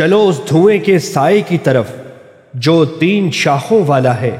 چلو اس دھوئیں کے سائے کی طرف جو تین شاخوں والا ہے۔